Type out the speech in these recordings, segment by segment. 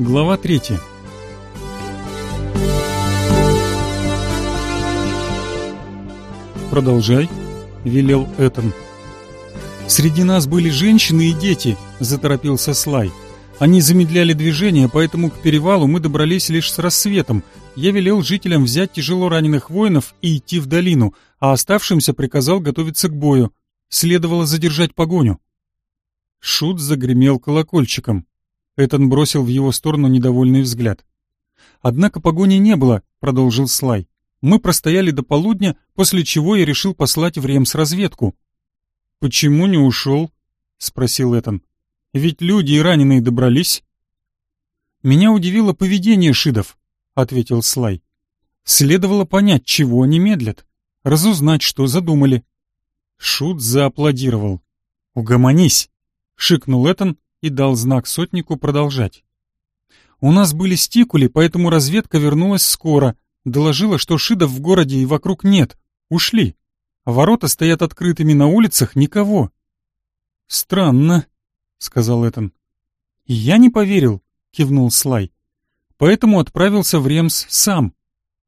Глава третья. «Продолжай», — велел Этан. «Среди нас были женщины и дети», — заторопился Слай. «Они замедляли движение, поэтому к перевалу мы добрались лишь с рассветом. Я велел жителям взять тяжело раненых воинов и идти в долину, а оставшимся приказал готовиться к бою. Следовало задержать погоню». Шут загремел колокольчиком. Этан бросил в его сторону недовольный взгляд. «Однако погони не было», — продолжил Слай. Мы простояли до полудня, после чего я решил послать в Ремс разведку. «Почему не ушел?» — спросил Этан. «Ведь люди и раненые добрались». «Меня удивило поведение шидов», — ответил Слай. «Следовало понять, чего они медлят, разузнать, что задумали». Шут зааплодировал. «Угомонись!» — шикнул Этан и дал знак сотнику продолжать. «У нас были стикули, поэтому разведка вернулась скоро, Доложила, что шидов в городе и вокруг нет. Ушли. Ворота стоят открытыми на улицах, никого. Странно, сказал Этан. Я не поверил, кивнул Слай. Поэтому отправился в Ремс сам.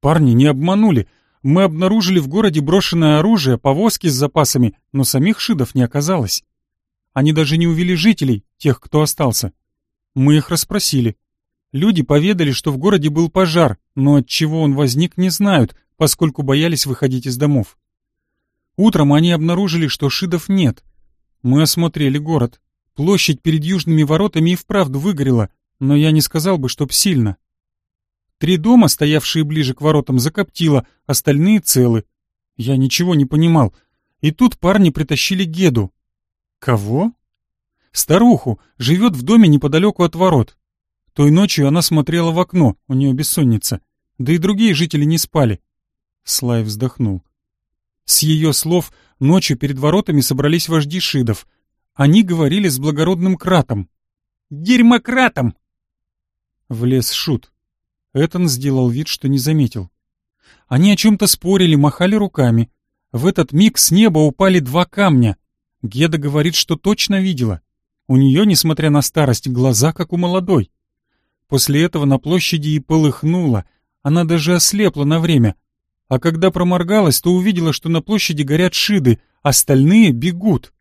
Парни не обманули. Мы обнаружили в городе брошенное оружие, повозки с запасами, но самих шидов не оказалось. Они даже не увели жителей, тех, кто остался. Мы их расспросили. Люди поведали, что в городе был пожар, но от чего он возник, не знают, поскольку боялись выходить из домов. Утром они обнаружили, что шидов нет. Мы осмотрели город. Площадь перед южными воротами и вправду выгорела, но я не сказал бы, чтоб сильно. Три дома, стоявшие ближе к воротам, закоптило, остальные целы. Я ничего не понимал. И тут парни притащили Геду. Кого? Старуху, живет в доме неподалеку от ворот. Той ночью она смотрела в окно, у нее бессонница. Да и другие жители не спали. Слай вздохнул. С ее слов, ночью перед воротами собрались вожди шидов. Они говорили с благородным кратом. «Дерьмократом!» Влез шут. Этон сделал вид, что не заметил. Они о чем-то спорили, махали руками. В этот миг с неба упали два камня. Геда говорит, что точно видела. У нее, несмотря на старость, глаза, как у молодой. После этого на площади и полыхнуло, она даже ослепла на время. А когда проморгалась, то увидела, что на площади горят шиды, остальные бегут.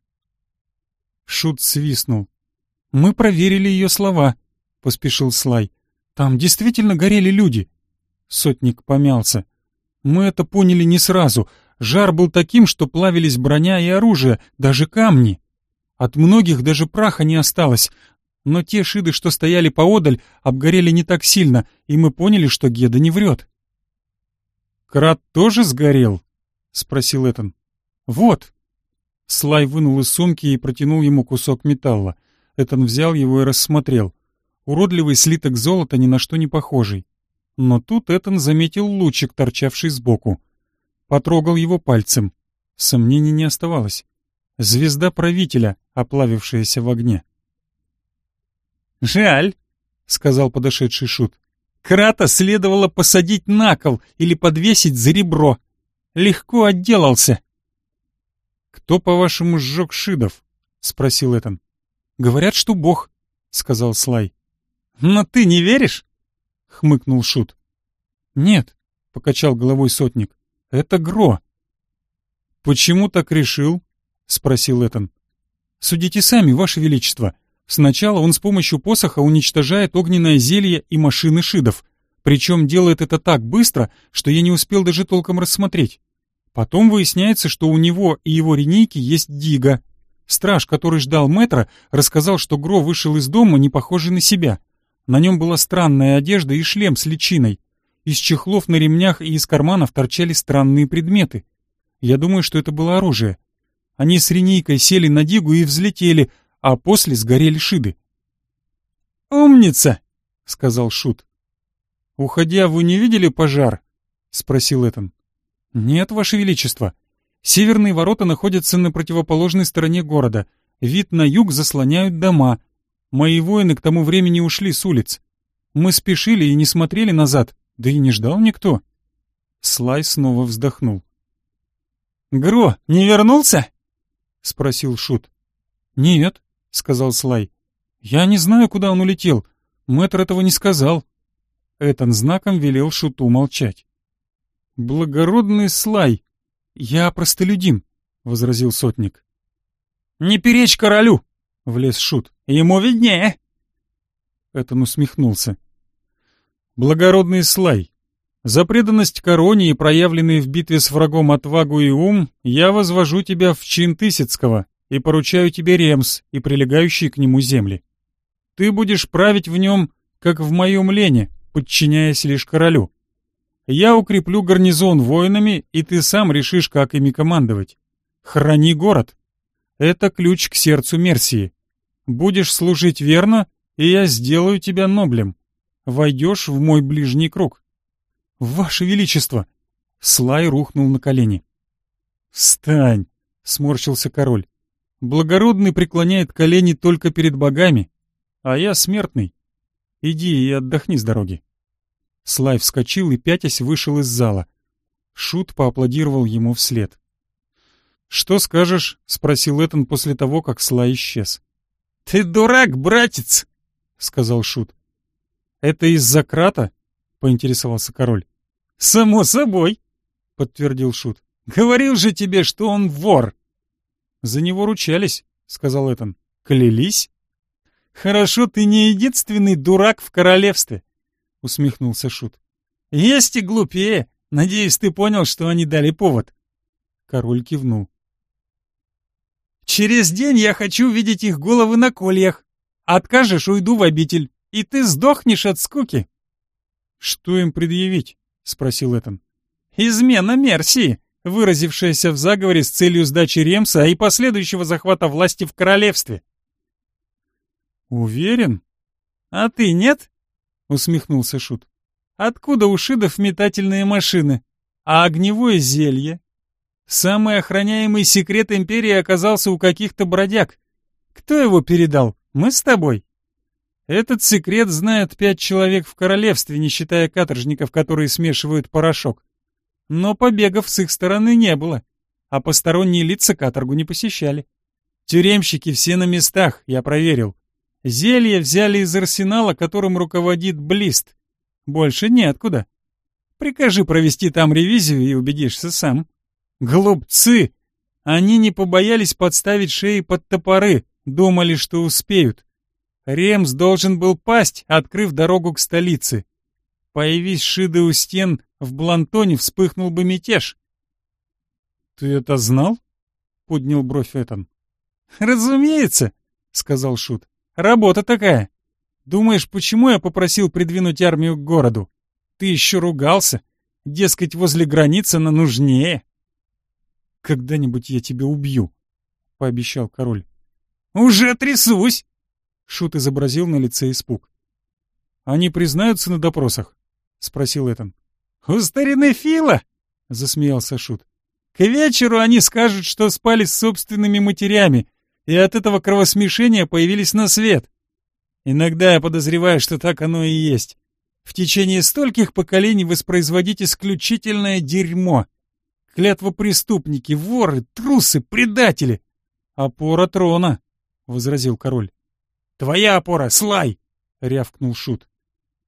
Шут свистнул. «Мы проверили ее слова», — поспешил Слай. «Там действительно горели люди». Сотник помялся. «Мы это поняли не сразу. Жар был таким, что плавились броня и оружие, даже камни. От многих даже праха не осталось, но те шиды, что стояли поодаль, обгорели не так сильно, и мы поняли, что Геда не врет. «Крат тоже сгорел?» — спросил Этан. «Вот». Слай вынул из сумки и протянул ему кусок металла. Этан взял его и рассмотрел. Уродливый слиток золота ни на что не похожий. Но тут Этан заметил лучик, торчавший сбоку. Потрогал его пальцем. Сомнений не оставалось. Звезда правителя, оплавившаяся в огне. «Жаль», — сказал подошедший шут. «Крата следовало посадить на кол или подвесить за ребро. Легко отделался». «Кто, по-вашему, сжег шидов?» — спросил Этан. «Говорят, что бог», — сказал Слай. «Но ты не веришь?» — хмыкнул шут. «Нет», — покачал головой сотник, — «это Гро». «Почему так решил?» — спросил Этан. «Судите сами, ваше величество», Сначала он с помощью посоха уничтожает огненное зелье и машины шидов, причем делает это так быстро, что я не успел даже толком рассмотреть. Потом выясняется, что у него и его линейки есть Дига. Страж, который ждал метра, рассказал, что Гро вышел из дома, не похожий на себя. На нем была странная одежда и шлем с личиной. Из чехлов на ремнях и из карманов торчали странные предметы. Я думаю, что это было оружие. Они с линейкой сели на Дигу и взлетели, а после сгорели шиды. «Умница!» — сказал Шут. «Уходя, вы не видели пожар?» — спросил Этан. «Нет, Ваше Величество. Северные ворота находятся на противоположной стороне города. Вид на юг заслоняют дома. Мои воины к тому времени ушли с улиц. Мы спешили и не смотрели назад, да и не ждал никто». Слай снова вздохнул. «Гро, не вернулся?» — спросил Шут. «Нет», — сказал Слай. «Я не знаю, куда он улетел, Мэтр этого не сказал. Этон знаком велел Шуту молчать. «Благородный Слай! Я простолюдин!» — возразил сотник. «Не перечь королю!» — влез Шут. «Ему виднее!» Этон усмехнулся. «Благородный Слай, за преданность короне и проявленный в битве с врагом отвагу и ум я возвожу тебя в чин Тысяцкого и поручаю тебе Ремс и прилегающие к нему земли. Ты будешь править в нем, как в моем лене, подчиняясь лишь королю. Я укреплю гарнизон воинами, и ты сам решишь, как ими командовать. Храни город. Это ключ к сердцу Мерсии. Будешь служить верно, и я сделаю тебя ноблем. Войдешь в мой ближний круг. Ваше Величество! Слай рухнул на колени. «Встань!» — сморщился король. «Благородный преклоняет колени только перед богами, а я смертный. Иди и отдохни с дороги». Слай вскочил и, пятясь, вышел из зала. Шут поаплодировал ему вслед. «Что скажешь?» — спросил Этан после того, как Слай исчез. «Ты дурак, братец!» — сказал Шут. «Это из-за крата?» — поинтересовался король. «Само собой», — подтвердил Шут. «Говорил же тебе, что он вор». «За него ручались», — сказал Этан. «Клялись?» «Хорошо, ты не единственный дурак в королевстве», — усмехнулся Шут. «Есть и глупее. Надеюсь, ты понял, что они дали повод». Король кивнул. «Через день я хочу видеть их головы на кольях. Откажешь, уйду в обитель, и ты сдохнешь от скуки». «Что им предъявить?» — спросил Этан. «Измена Мерсии, выразившаяся в заговоре с целью сдачи Ремса и последующего захвата власти в королевстве». «Уверен?» «А ты нет?» — усмехнулся Шут. «Откуда у шидов метательные машины? А огневое зелье?» «Самый охраняемый секрет Империи оказался у каких-то бродяг. Кто его передал? Мы с тобой?» Этот секрет знают пять человек в королевстве, не считая каторжников, которые смешивают порошок. Но побегов с их стороны не было, а посторонние лица каторгу не посещали. Тюремщики все на местах, я проверил. Зелье взяли из арсенала, которым руководит Блист. Больше неоткуда. Прикажи провести там ревизию и убедишься сам. Глупцы! Они не побоялись подставить шеи под топоры, думали, что успеют. Ремс должен был пасть, открыв дорогу к столице. Появись Шиды у стен, в Блантоне вспыхнул бы мятеж. — Ты это знал? — поднял бровь Этан. — Разумеется, — сказал Шут. — Работа такая. Думаешь, почему я попросил придвинуть армию к городу? Ты еще ругался. Дескать, возле границы она нужнее. — Когда-нибудь я тебя убью, — пообещал король. — Уже трясусь! Шут изобразил на лице испуг. «Они признаются на допросах?» — спросил Этан. «У старины Фила!» — засмеялся Шут. «К вечеру они скажут, что спали с собственными матерями, и от этого кровосмешения появились на свет. Иногда я подозреваю, что так оно и есть. В течение стольких поколений воспроизводить исключительное дерьмо. Клятва преступники, воры, трусы, предатели. Опора трона, — возразил король. «Твоя опора, Слай!» — рявкнул Шут.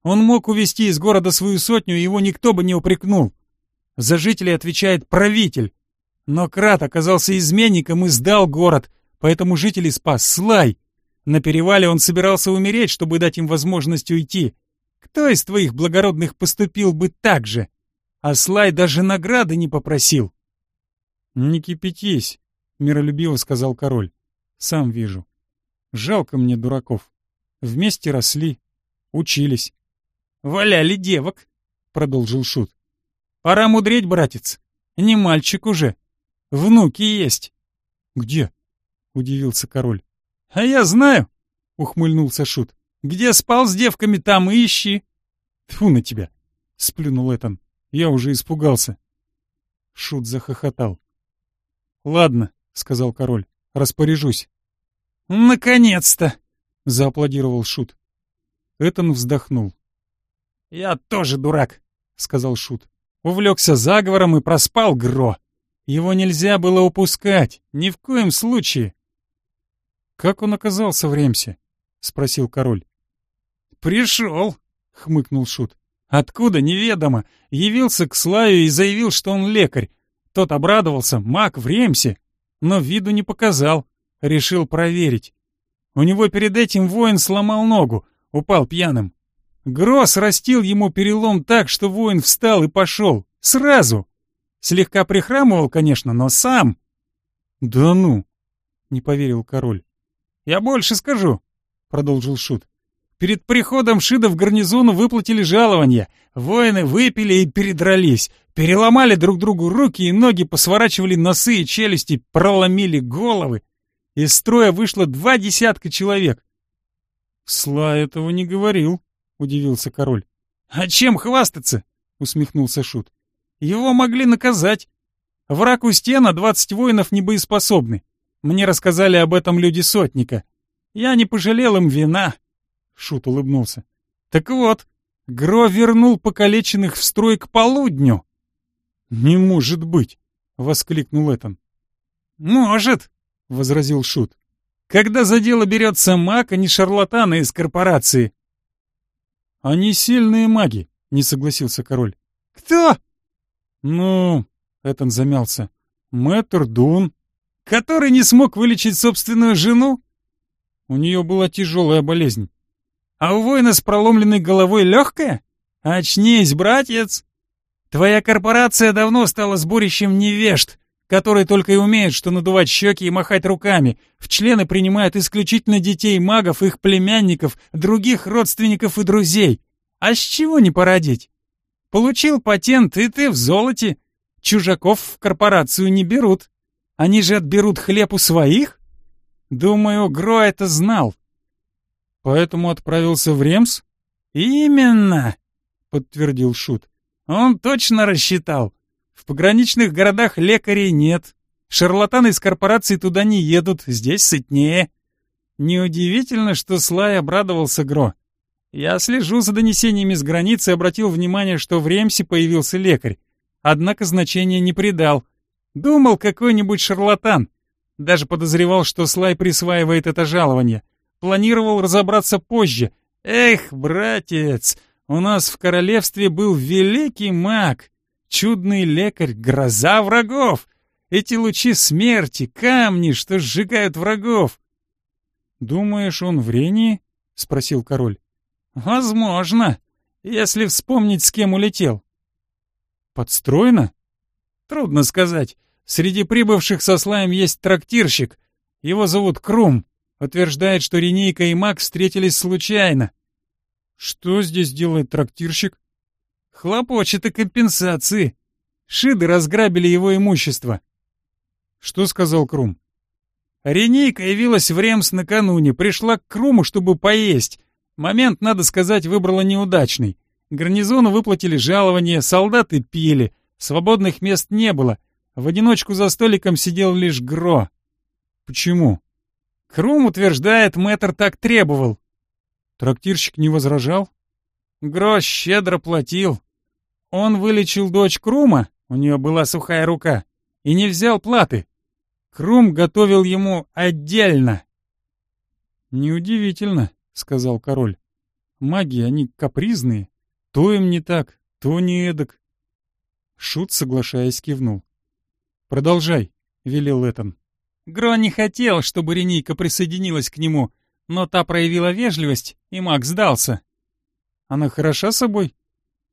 «Он мог увести из города свою сотню, и его никто бы не упрекнул. За жителей отвечает правитель. Но Крат оказался изменником и сдал город, поэтому жителей спас Слай. На перевале он собирался умереть, чтобы дать им возможность уйти. Кто из твоих благородных поступил бы так же? А Слай даже награды не попросил». «Не кипятись», — миролюбиво сказал король. «Сам вижу. Жалко мне дураков. Вместе росли, учились. «Валяли девок», — продолжил Шут. «Пора мудреть, братец. Не мальчик уже. Внуки есть». «Где?» — удивился король. «А я знаю», — ухмыльнулся Шут. «Где спал с девками, там и ищи». «Тьфу на тебя!» — сплюнул Этан. «Я уже испугался». Шут захохотал. «Ладно», — сказал король, — «распоряжусь. «Наконец-то!» — зааплодировал Шут. Этан вздохнул. «Я тоже дурак», — сказал Шут. «Увлекся заговором и проспал Гро. Его нельзя было упускать, ни в коем случае». «Как он оказался в Ремсе?» — спросил король. «Пришел», — хмыкнул Шут. «Откуда, неведомо. Явился к Слаю и заявил, что он лекарь. Тот обрадовался, маг в Ремсе, но виду не показал. Решил проверить. У него перед этим воин сломал ногу, упал пьяным. Гросс растил ему перелом так, что воин встал и пошел. Сразу. Слегка прихрамывал, конечно, но сам. «Да ну!» — не поверил король. «Я больше скажу», — продолжил Шут. «Перед приходом Шида в гарнизону выплатили жалования. Воины выпили и передрались. Переломали друг другу руки и ноги, посворачивали носы и челюсти, проломили головы. Из строя вышло два десятка человек. «Сла этого не говорил», — удивился король. «А чем хвастаться?» — усмехнулся Шут. «Его могли наказать. Враг у стена, двадцать воинов небоеспособны. Мне рассказали об этом люди сотника. Я не пожалел им вина». Шут улыбнулся. «Так вот, Гро вернул покалеченных в строй к полудню». «Не может быть!» — воскликнул Этан. «Может!» — возразил Шут. «Когда за дело берется маг, а не шарлатаны из корпорации». «Они сильные маги», — не согласился король. «Кто?» «Ну...» — Этан замялся. «Мэтр Дун». «Который не смог вылечить собственную жену?» У нее была тяжелая болезнь. «А у воина с проломленной головой легкая? Очнись, братец!» Твоя корпорация давно стала сборищем невежд, которые только и умеют что надувать щеки и махать руками. В члены принимают исключительно детей магов, их племянников, других родственников и друзей. А с чего не породить? Получил патент, и ты в золоте. Чужаков в корпорацию не берут. Они же отберут хлеб у своих? Думаю, Гро это знал. Поэтому отправился в Ремс? Именно, подтвердил Шут. Он точно рассчитал. В пограничных городах лекарей нет. Шарлатаны из корпораций туда не едут, здесь сытнее. Неудивительно, что Слай обрадовался Гро. Я слежу за донесениями с границы и обратил внимание, что в Ремсе появился лекарь. Однако значения не придал. Думал, какой-нибудь шарлатан. Даже подозревал, что Слай присваивает это жалование. Планировал разобраться позже. Эх, братец, у нас в королевстве был великий маг, чудный лекарь, гроза врагов. Эти лучи смерти, камни, что сжигают врагов. «Думаешь, он в Рении?» — спросил король. «Возможно, если вспомнить, с кем улетел». «Подстроено?» «Трудно сказать. Среди прибывших со слаем есть трактирщик. Его зовут Крум. Утверждает, что Ренейка и маг встретились случайно. Что здесь делает трактирщик? Хлопочет о компенсации. Шиды разграбили его имущество. Что сказал Крум? Ренейка явилась в Ремс накануне, пришла к Круму, чтобы поесть. Момент, надо сказать, выбрала неудачный. Гарнизону выплатили жалование, солдаты пили, свободных мест не было. В одиночку за столиком сидел лишь Гро. Почему? Крум утверждает, мэтр так требовал. Трактирщик не возражал? Грош щедро платил. Он вылечил дочь Крума, у нее была сухая рука, и не взял платы. Крум готовил ему отдельно. «Неудивительно», — сказал король. «Маги, они капризные. То им не так, то не эдак». Шут, соглашаясь, кивнул. «Продолжай», — велел Этан. Гро не хотел, чтобы Ренейка присоединилась к нему, но та проявила вежливость, и маг сдался. Она хороша собой?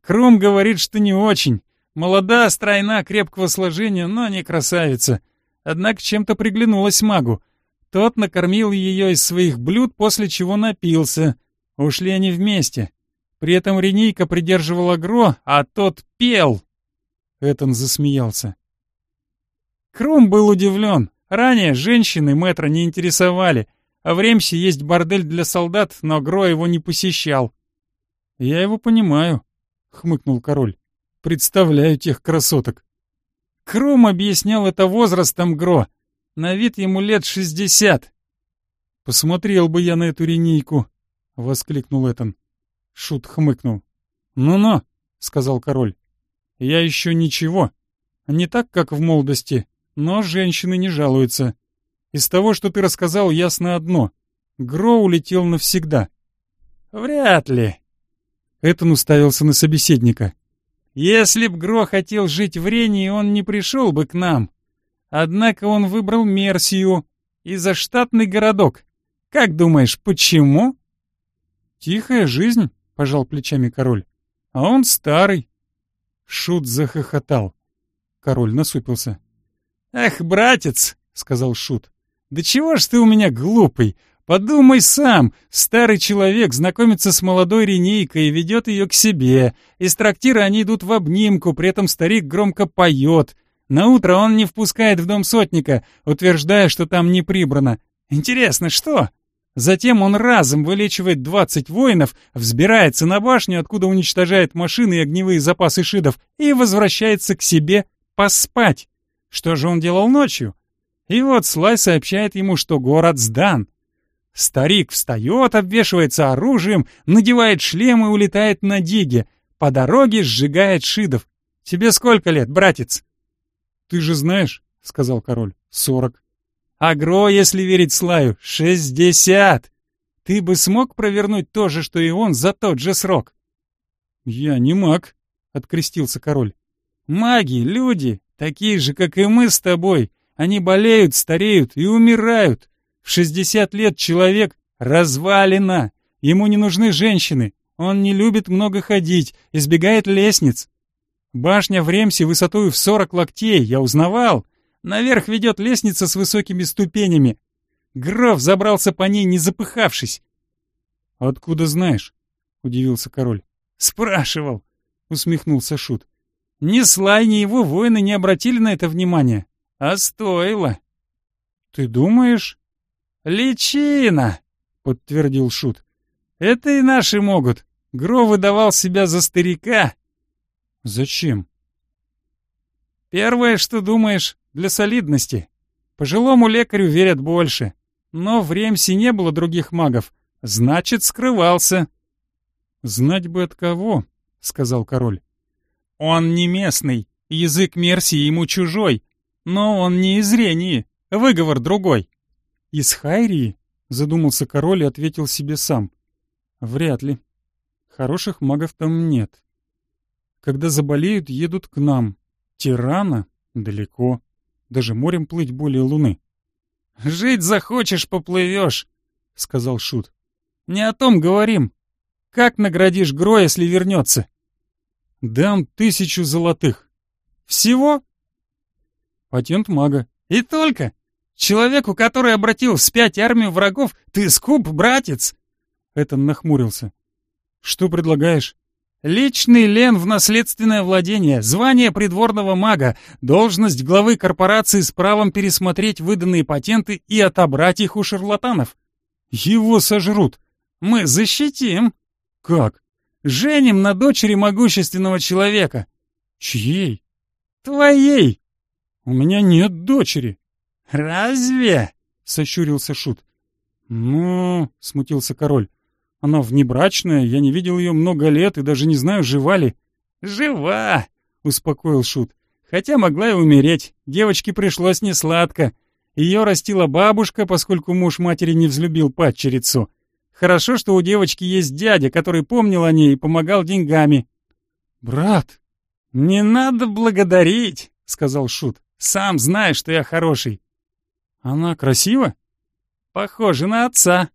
Кром говорит, что не очень. Молода, стройна, крепкого сложения, но не красавица. Однако чем-то приглянулась магу. Тот накормил ее из своих блюд, после чего напился. Ушли они вместе. При этом Ренейка придерживала Гро, а тот пел. Этон засмеялся. Кром был удивлен. Ранее женщины мэтра не интересовали — а в Ремсе есть бордель для солдат, но Гро его не посещал. Я его понимаю, хмыкнул король. Представляю тех красоток. Кром объяснял это возрастом Гро. На вид ему лет шестьдесят. Посмотрел бы я на эту ренейку, воскликнул Этан. Шут хмыкнул. «Ну-ну», — сказал король. «Я еще ничего. Не так, как в молодости, но женщины не жалуются. Из того, что ты рассказал, ясно одно. Гро улетел навсегда. Вряд ли. Этон уставился на собеседника. Если б Гро хотел жить в Рении, он не пришел бы к нам. Однако он выбрал Мерсию и заштатный городок. Как думаешь, почему? Тихая жизнь, пожал плечами король. А он старый. Шут захохотал. Король насупился. «Ах, братец!» — сказал Шут. «Да чего ж ты у меня глупый? Подумай сам, старый человек знакомится с молодой Ренейкой и ведет ее к себе. Из трактира они идут в обнимку, при этом старик громко поет. На утро он не впускает в дом сотника, утверждая, что там не прибрано. Интересно, что? Затем он разом вылечивает двадцать воинов, взбирается на башню, откуда уничтожает машины и огневые запасы шидов, и возвращается к себе поспать. Что же он делал ночью? И вот Слай сообщает ему, что город сдан. Старик встает, обвешивается оружием, надевает шлем и улетает на диге. По дороге сжигает шидов. Тебе сколько лет, братец? Ты же знаешь, — сказал король, — сорок. Агро, если верить Слаю, шестьдесят. Ты бы смог провернуть то же, что и он, за тот же срок? Я не маг, — открестился король. Маги, люди, такие же, как и мы с тобой. Они болеют, стареют и умирают. В 60 лет человек развалина. Ему не нужны женщины. Он не любит много ходить, избегает лестниц. Башня в Ремсе высотой в 40 локтей, я узнавал. Наверх ведет лестница с высокими ступенями. Граф забрался по ней, не запыхавшись. «Откуда знаешь?» — удивился король. «Спрашивал», — усмехнулся Шут. «Ни Слай, ни его воины не обратили на это внимания. А стоило». «Ты думаешь?» «Личина!» — подтвердил Шут. «Это и наши могут. Гро выдавал себя за старика». «Зачем?» «Первое, что думаешь, для солидности. Пожилому лекарю верят больше. Но в Ремсе не было других магов. Значит, скрывался». «Знать бы от кого», — сказал король. «Он не местный, язык Мерсии ему чужой. Но он не из Рении, выговор другой». «Из Хайрии?» — задумался король и ответил себе сам. «Вряд ли. Хороших магов там нет. Когда заболеют, едут к нам. Тирана — далеко. Даже морем плыть более луны». «Жить захочешь, поплывешь», — сказал Шут. «Не о том говорим. Как наградишь Гро, если вернется?» «Дам тысячу золотых». «Всего?» «Патент мага». «И только?» Человеку, который обратил вспять армию врагов, ты скуп, братец!» Этон нахмурился. «Что предлагаешь?» «Личный лен в наследственное владение, звание придворного мага, должность главы корпорации с правом пересмотреть выданные патенты и отобрать их у шарлатанов». «Его сожрут!» «Мы защитим!» «Как?» «Женим на дочери могущественного человека». «Чьей?» «Твоей!» «У меня нет дочери!» «Разве?» — сощурился Шут. «Ну...» — смутился король. «Она внебрачная, я не видел ее много лет и даже не знаю, жива ли». «Жива!» — успокоил Шут. «Хотя могла и умереть. Девочке пришлось несладко. Ее растила бабушка, поскольку муж матери не взлюбил падчерицу. Хорошо, что у девочки есть дядя, который помнил о ней и помогал деньгами». «Брат!» «Не надо благодарить!» — сказал Шут. «Сам знаешь, что я хороший. Она красива? Похожа на отца.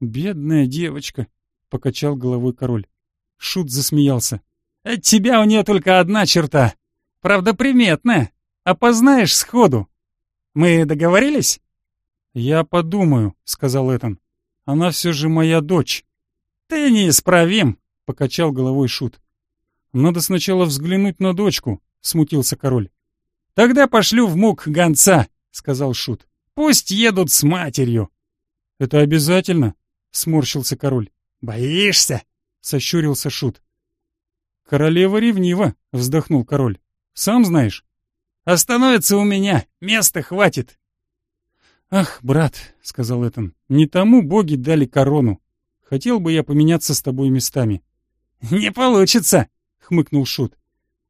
Бедная девочка, покачал головой король. Шут засмеялся. От тебя у нее только одна черта. Правда, приметная. Опознаешь сходу. Мы договорились? Я подумаю, сказал Этан. Она все же моя дочь. Ты неисправим, покачал головой Шут. Надо сначала взглянуть на дочку, смутился король. Тогда пошлю в мук гонца, сказал Шут. «Пусть едут с матерью». «Это обязательно?» — сморщился король. «Боишься?» — сощурился Шут. «Королева ревнива», — вздохнул король. «Сам знаешь». «Остановится у меня, места хватит». «Ах, брат», — сказал Этан, — «не тому боги дали корону. Хотел бы я поменяться с тобой местами». «Не получится», — хмыкнул Шут.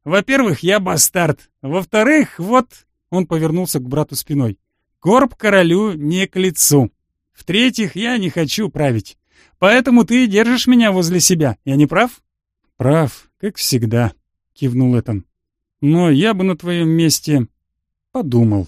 «Во-первых, я бастард. Во-вторых, вот...» Он повернулся к брату спиной. «Корп королю не к лицу. В-третьих, я не хочу править. Поэтому ты держишь меня возле себя, я не прав?» «Прав, как всегда», — кивнул Этан. «Но я бы на твоем месте подумал».